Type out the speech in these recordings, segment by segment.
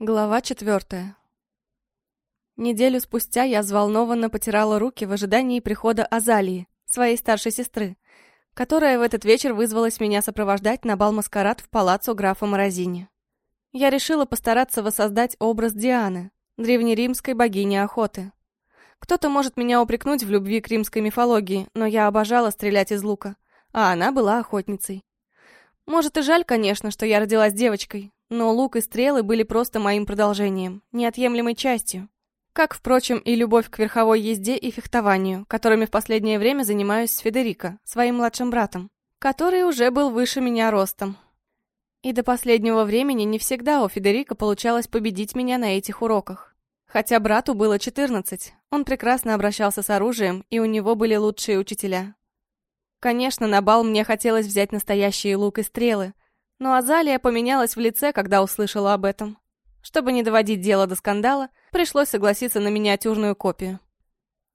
Глава четвертая. Неделю спустя я взволнованно потирала руки в ожидании прихода Азалии, своей старшей сестры, которая в этот вечер вызвалась меня сопровождать на бал-маскарад в палаццо графа Морозини. Я решила постараться воссоздать образ Дианы, древнеримской богини охоты. Кто-то может меня упрекнуть в любви к римской мифологии, но я обожала стрелять из лука, а она была охотницей. Может и жаль, конечно, что я родилась девочкой, но лук и стрелы были просто моим продолжением, неотъемлемой частью. Как, впрочем, и любовь к верховой езде и фехтованию, которыми в последнее время занимаюсь с Федерико, своим младшим братом, который уже был выше меня ростом. И до последнего времени не всегда у Федерико получалось победить меня на этих уроках. Хотя брату было 14, он прекрасно обращался с оружием, и у него были лучшие учителя. Конечно, на бал мне хотелось взять настоящие лук и стрелы, но Азалия поменялась в лице, когда услышала об этом. Чтобы не доводить дело до скандала, пришлось согласиться на миниатюрную копию.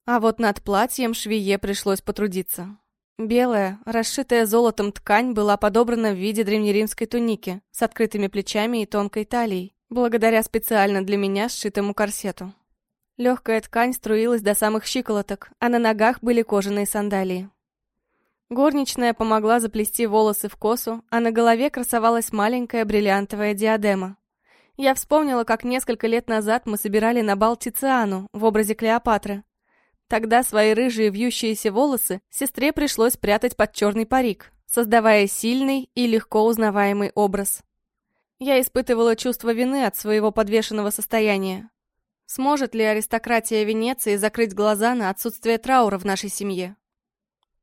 А вот над платьем швее пришлось потрудиться. Белая, расшитая золотом ткань была подобрана в виде древнеримской туники с открытыми плечами и тонкой талией, благодаря специально для меня сшитому корсету. Легкая ткань струилась до самых щиколоток, а на ногах были кожаные сандалии. Горничная помогла заплести волосы в косу, а на голове красовалась маленькая бриллиантовая диадема. Я вспомнила, как несколько лет назад мы собирали на бал Тициану в образе Клеопатры. Тогда свои рыжие вьющиеся волосы сестре пришлось прятать под черный парик, создавая сильный и легко узнаваемый образ. Я испытывала чувство вины от своего подвешенного состояния. Сможет ли аристократия Венеции закрыть глаза на отсутствие траура в нашей семье?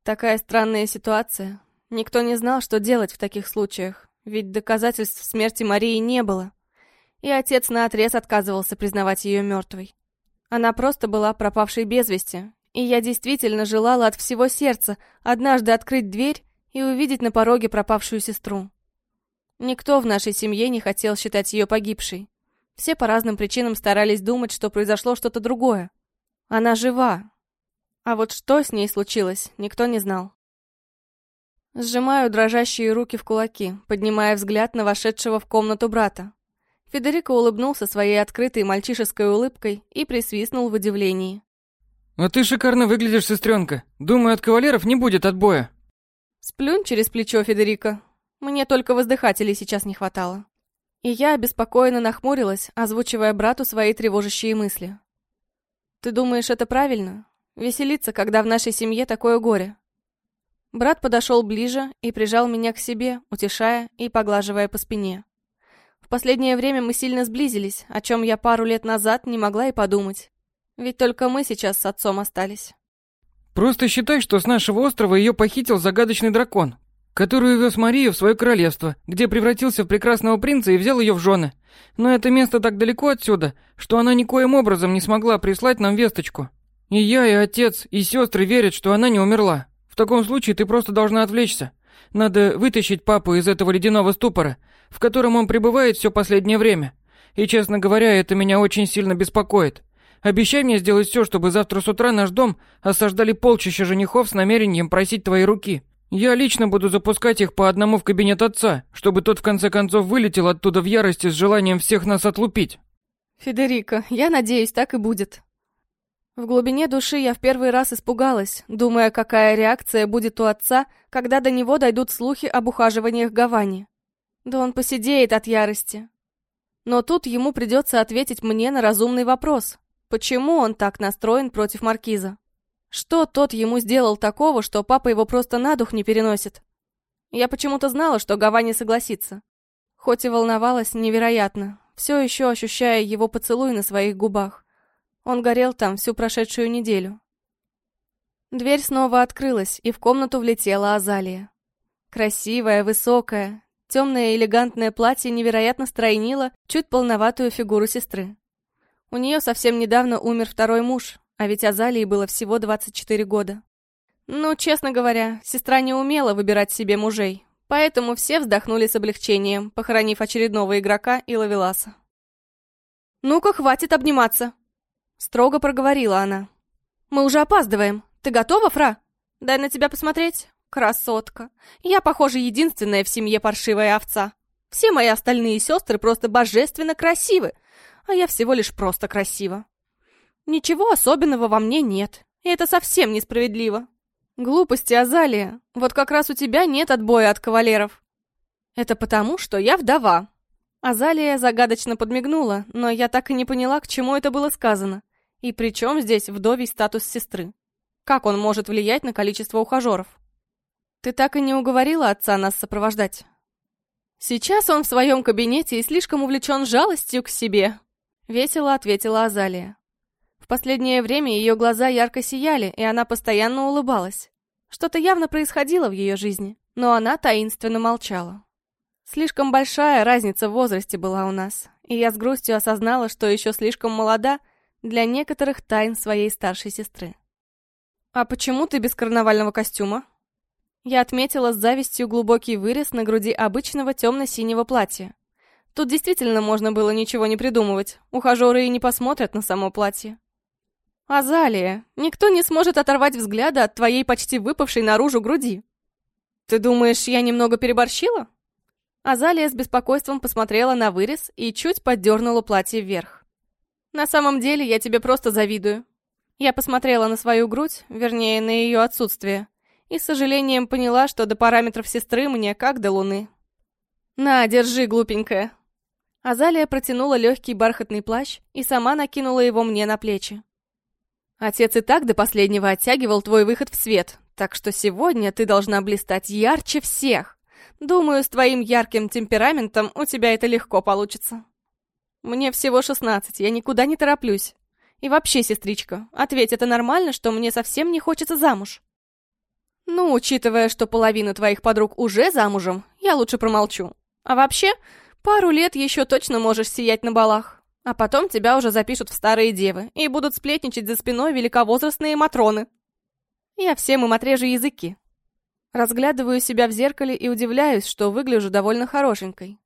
Такая странная ситуация. Никто не знал, что делать в таких случаях, ведь доказательств смерти Марии не было. И отец наотрез отказывался признавать ее мертвой. Она просто была пропавшей без вести, и я действительно желала от всего сердца однажды открыть дверь и увидеть на пороге пропавшую сестру. Никто в нашей семье не хотел считать ее погибшей. Все по разным причинам старались думать, что произошло что-то другое. Она жива, а вот что с ней случилось, никто не знал. Сжимаю дрожащие руки в кулаки, поднимая взгляд на вошедшего в комнату брата. Федерико улыбнулся своей открытой мальчишеской улыбкой и присвистнул в удивлении. «А ты шикарно выглядишь, сестренка. Думаю, от кавалеров не будет отбоя». Сплюнь через плечо, Федерико. Мне только воздыхателей сейчас не хватало. И я обеспокоенно нахмурилась, озвучивая брату свои тревожащие мысли. «Ты думаешь, это правильно? Веселиться, когда в нашей семье такое горе. Брат подошел ближе и прижал меня к себе, утешая и поглаживая по спине. В последнее время мы сильно сблизились, о чем я пару лет назад не могла и подумать. Ведь только мы сейчас с отцом остались. Просто считай, что с нашего острова ее похитил загадочный дракон, который увез Марию в свое королевство, где превратился в прекрасного принца и взял ее в жены. Но это место так далеко отсюда, что она никоим образом не смогла прислать нам весточку. И я, и отец, и сестры верят, что она не умерла. В таком случае ты просто должна отвлечься. Надо вытащить папу из этого ледяного ступора, в котором он пребывает все последнее время. И, честно говоря, это меня очень сильно беспокоит. Обещай мне сделать все, чтобы завтра с утра наш дом осаждали полчища женихов с намерением просить твоей руки. Я лично буду запускать их по одному в кабинет отца, чтобы тот в конце концов вылетел оттуда в ярости с желанием всех нас отлупить. Федерико, я надеюсь, так и будет. В глубине души я в первый раз испугалась, думая, какая реакция будет у отца, когда до него дойдут слухи об ухаживаниях Гавани. Да он посидеет от ярости. Но тут ему придется ответить мне на разумный вопрос. Почему он так настроен против Маркиза? Что тот ему сделал такого, что папа его просто на дух не переносит? Я почему-то знала, что Гавани согласится. Хоть и волновалась невероятно, все еще ощущая его поцелуй на своих губах. Он горел там всю прошедшую неделю. Дверь снова открылась, и в комнату влетела Азалия. Красивая, высокая, темное элегантное платье невероятно стройнило чуть полноватую фигуру сестры. У нее совсем недавно умер второй муж, а ведь Азалии было всего 24 года. Ну, честно говоря, сестра не умела выбирать себе мужей, поэтому все вздохнули с облегчением, похоронив очередного игрока и ловеласа. «Ну-ка, хватит обниматься!» Строго проговорила она. «Мы уже опаздываем. Ты готова, Фра? Дай на тебя посмотреть. Красотка. Я, похоже, единственная в семье паршивая овца». Все мои остальные сестры просто божественно красивы, а я всего лишь просто красива. Ничего особенного во мне нет, и это совсем несправедливо. Глупости, Азалия. Вот как раз у тебя нет отбоя от кавалеров. Это потому, что я вдова. Азалия загадочно подмигнула, но я так и не поняла, к чему это было сказано. И при чем здесь вдовий статус сестры? Как он может влиять на количество ухажеров? Ты так и не уговорила отца нас сопровождать. Сейчас он в своем кабинете и слишком увлечен жалостью к себе. Весело ответила Азалия. В последнее время ее глаза ярко сияли, и она постоянно улыбалась. Что-то явно происходило в ее жизни, но она таинственно молчала. Слишком большая разница в возрасте была у нас, и я с грустью осознала, что еще слишком молода для некоторых тайн своей старшей сестры. «А почему ты без карнавального костюма?» Я отметила с завистью глубокий вырез на груди обычного темно-синего платья. Тут действительно можно было ничего не придумывать. Ухажеры и не посмотрят на само платье. «Азалия, никто не сможет оторвать взгляда от твоей почти выпавшей наружу груди. Ты думаешь, я немного переборщила?» Азалия с беспокойством посмотрела на вырез и чуть поддернула платье вверх. «На самом деле я тебе просто завидую». Я посмотрела на свою грудь, вернее, на ее отсутствие, и с сожалением поняла, что до параметров сестры мне как до луны. «На, держи, глупенькая». Азалия протянула легкий бархатный плащ и сама накинула его мне на плечи. «Отец и так до последнего оттягивал твой выход в свет, так что сегодня ты должна блистать ярче всех. Думаю, с твоим ярким темпераментом у тебя это легко получится. Мне всего шестнадцать, я никуда не тороплюсь. И вообще, сестричка, ответь, это нормально, что мне совсем не хочется замуж? Ну, учитывая, что половина твоих подруг уже замужем, я лучше промолчу. А вообще, пару лет еще точно можешь сиять на балах. А потом тебя уже запишут в старые девы и будут сплетничать за спиной великовозрастные матроны. Я всем им отрежу языки, Разглядываю себя в зеркале и удивляюсь, что выгляжу довольно хорошенькой.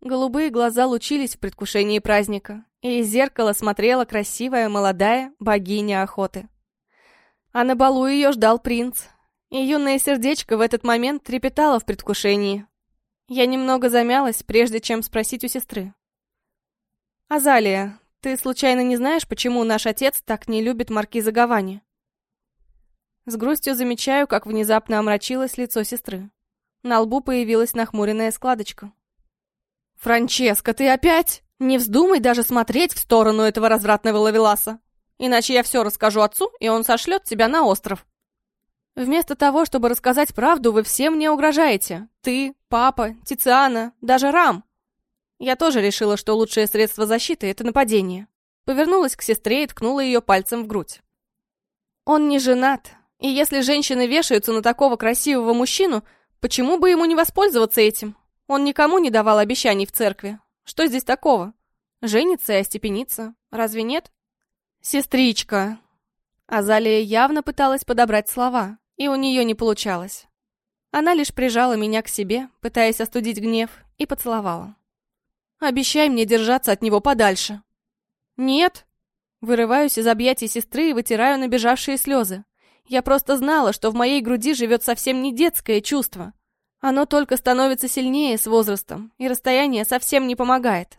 Голубые глаза лучились в предвкушении праздника, и из зеркала смотрела красивая молодая богиня охоты. А на балу ее ждал принц, и юное сердечко в этот момент трепетало в предвкушении. Я немного замялась, прежде чем спросить у сестры. «Азалия, ты случайно не знаешь, почему наш отец так не любит маркиза Гавани?» С грустью замечаю, как внезапно омрачилось лицо сестры. На лбу появилась нахмуренная складочка. «Франческа, ты опять? Не вздумай даже смотреть в сторону этого развратного лавеласа. Иначе я все расскажу отцу, и он сошлет тебя на остров». Вместо того, чтобы рассказать правду, вы все мне угрожаете. Ты, папа, Тициана, даже Рам. Я тоже решила, что лучшее средство защиты — это нападение. Повернулась к сестре и ткнула ее пальцем в грудь. Он не женат, и если женщины вешаются на такого красивого мужчину, почему бы ему не воспользоваться этим? Он никому не давал обещаний в церкви. Что здесь такого? Женится и остепенится. Разве нет? Сестричка. Азалия явно пыталась подобрать слова, и у нее не получалось. Она лишь прижала меня к себе, пытаясь остудить гнев, и поцеловала. «Обещай мне держаться от него подальше». «Нет». Вырываюсь из объятий сестры и вытираю набежавшие слезы. Я просто знала, что в моей груди живет совсем не детское чувство. Оно только становится сильнее с возрастом, и расстояние совсем не помогает.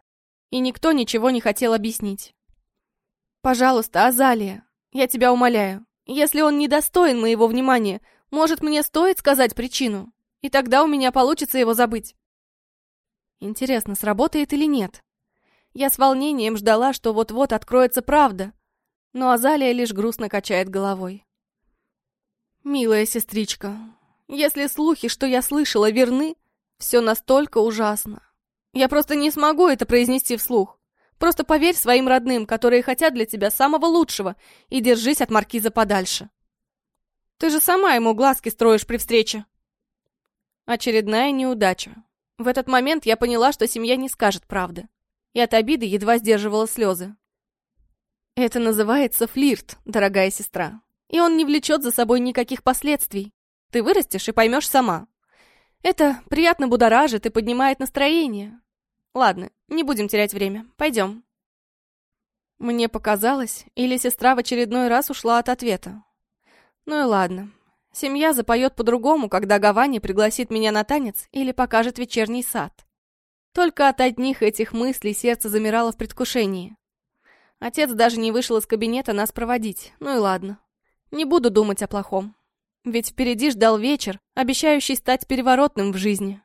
И никто ничего не хотел объяснить. «Пожалуйста, Азалия, я тебя умоляю, если он недостоин моего внимания, может, мне стоит сказать причину? И тогда у меня получится его забыть». Интересно, сработает или нет? Я с волнением ждала, что вот-вот откроется правда, но Азалия лишь грустно качает головой. «Милая сестричка, если слухи, что я слышала, верны, все настолько ужасно. Я просто не смогу это произнести вслух. Просто поверь своим родным, которые хотят для тебя самого лучшего, и держись от маркиза подальше. Ты же сама ему глазки строишь при встрече». Очередная неудача. В этот момент я поняла, что семья не скажет правды. И от обиды едва сдерживала слезы. Это называется флирт, дорогая сестра и он не влечет за собой никаких последствий. Ты вырастешь и поймешь сама. Это приятно будоражит и поднимает настроение. Ладно, не будем терять время. Пойдем. Мне показалось, или сестра в очередной раз ушла от ответа. Ну и ладно. Семья запоет по-другому, когда Гавани пригласит меня на танец или покажет вечерний сад. Только от одних этих мыслей сердце замирало в предвкушении. Отец даже не вышел из кабинета нас проводить. Ну и ладно. Не буду думать о плохом. Ведь впереди ждал вечер, обещающий стать переворотным в жизни.